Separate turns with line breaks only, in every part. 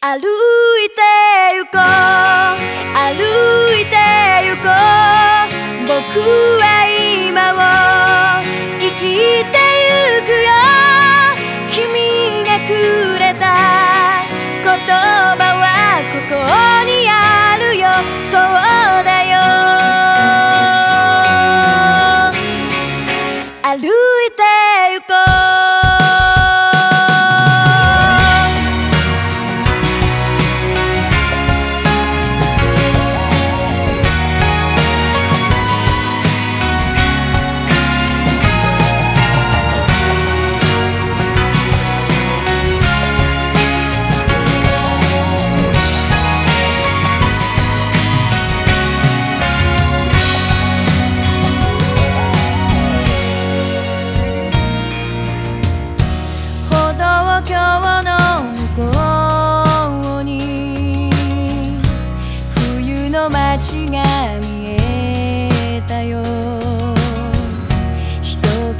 歩いてゆこう。歩いてゆこう。僕は今を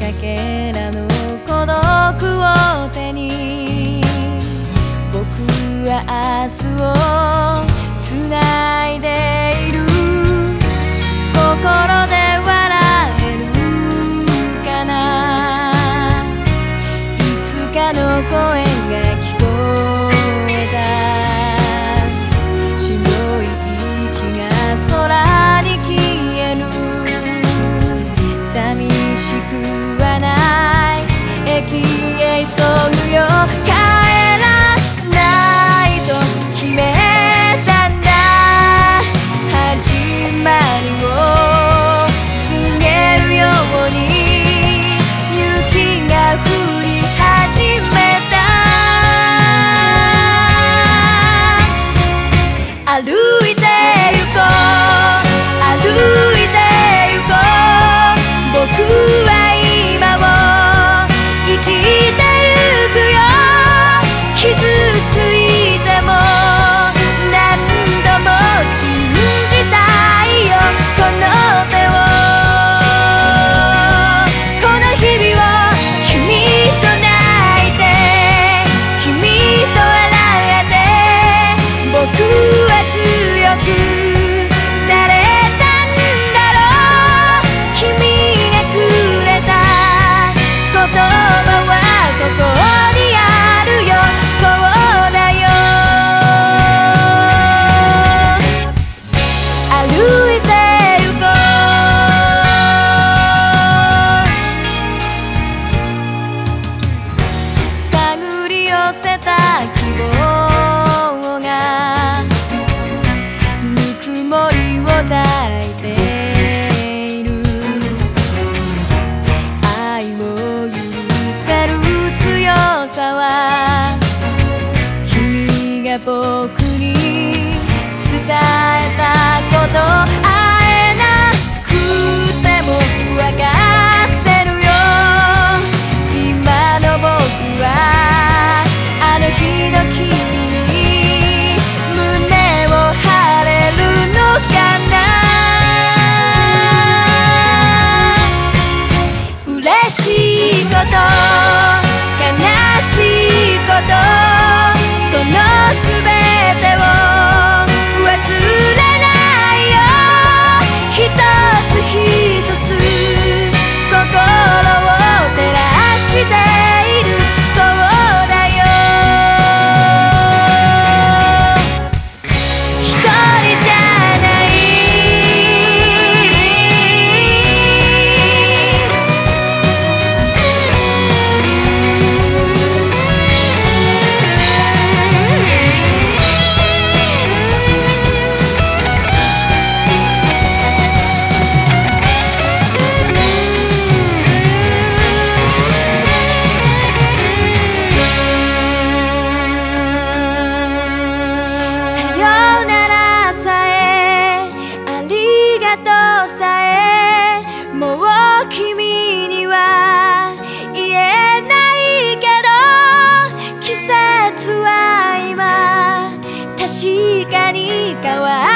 だけらの。孤独を手に。僕は明日を僕に伝えたこと会えなくても分かってるよ。今の僕はあの日の君に胸を張れるのかな。嬉しいこと。光変わ